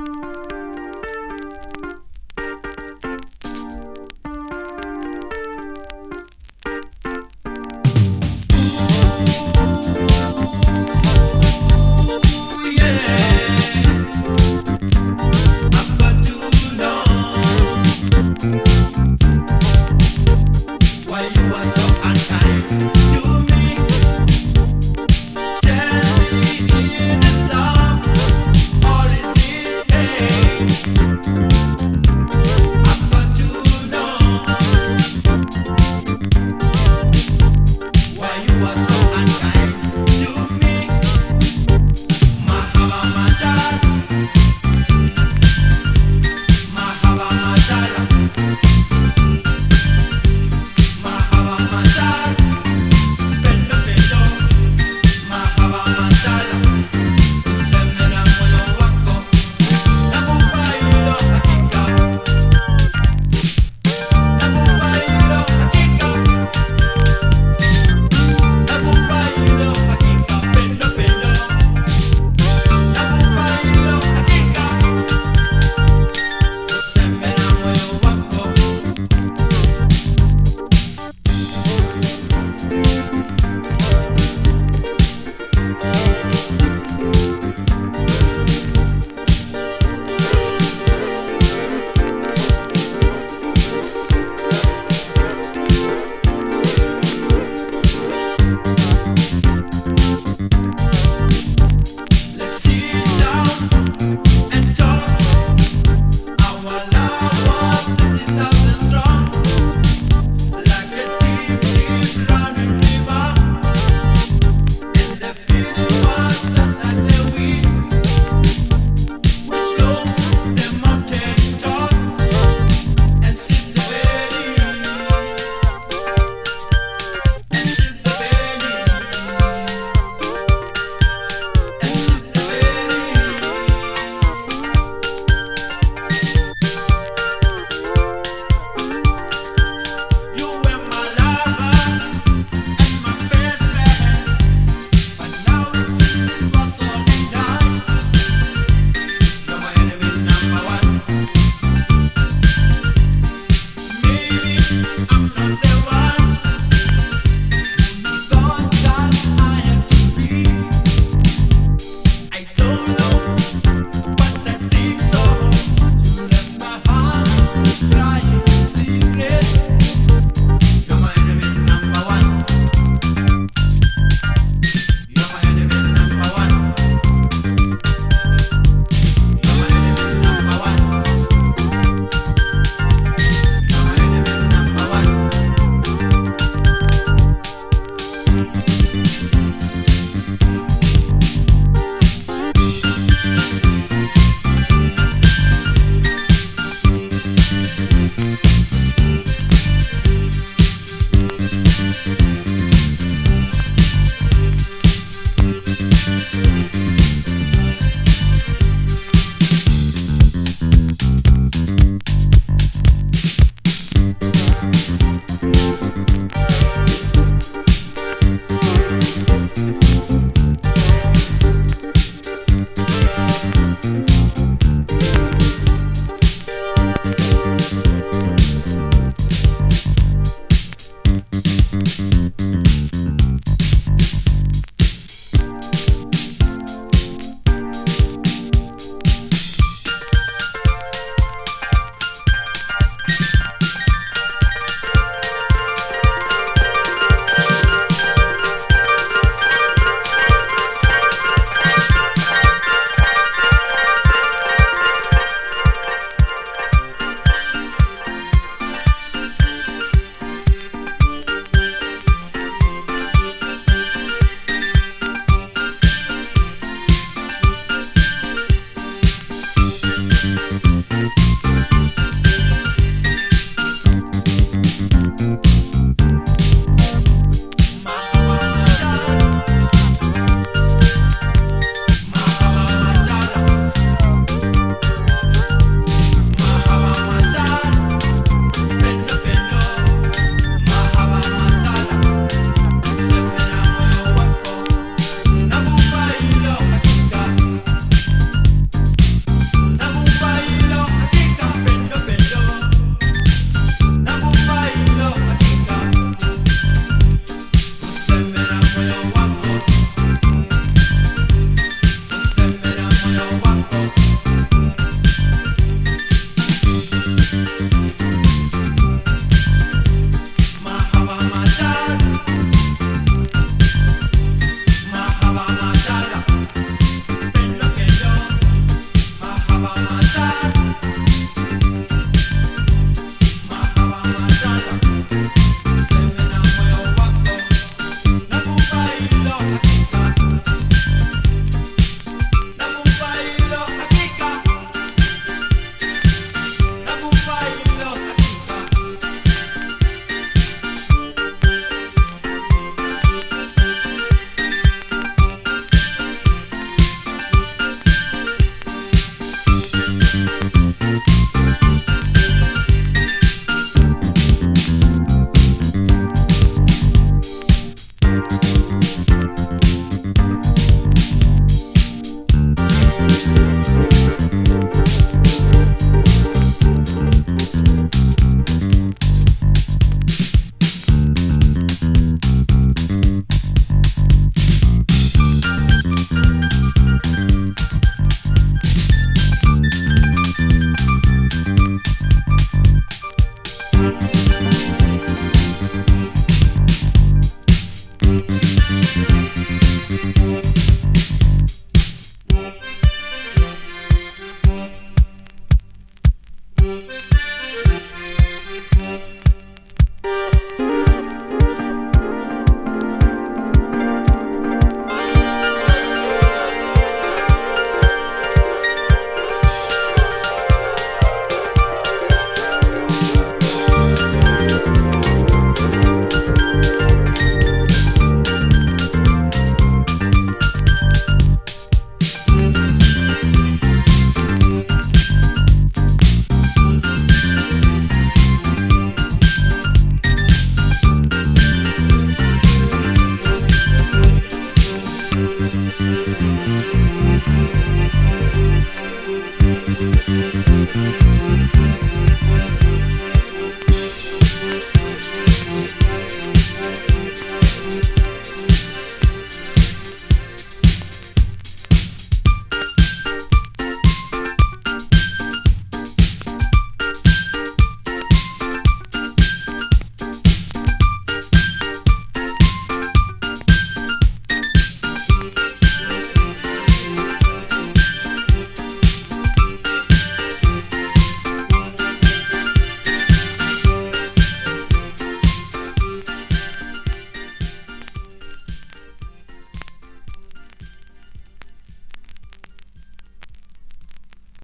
Is Thank you. I'm not there. うん。